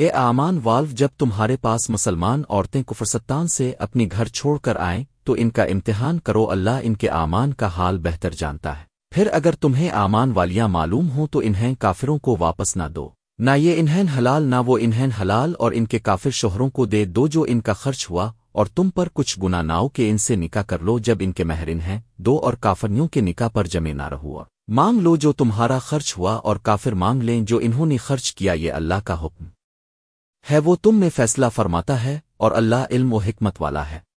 اے آمان والو، جب تمہارے پاس مسلمان عورتیں کفرستان سے اپنی گھر چھوڑ کر آئیں، تو ان کا امتحان کرو، اللہ ان کے آمان کا حال بہتر جانتا ہے۔ پھر اگر تمہیں آمان والیاں معلوم ہوں، تو انہیں کافروں کو واپس نہ دو۔ نہ یہ انہیں حلال، نہ وہ انہیں حلال، اور ان کے کافر شوہروں کو دے۔ دو جو ان کا خرچ ہوا، اور تم پر کچھ گنا ناؤ کہ ان سے نکاح کر لو، جب ان کے مہرن ہیں۔ دو اور کافرنیوں کے نکاح پر جمے نہ رہوا مانگ لو جو تمہارا خرچ ہوا، اور کافر مانگ لیں جو انہوں نے خرچ کیا، یہ اللہ کا حکم۔ ہے وہ تم میں فیصلہ فرماتا ہے اور اللہ علم و حکمت والا ہے۔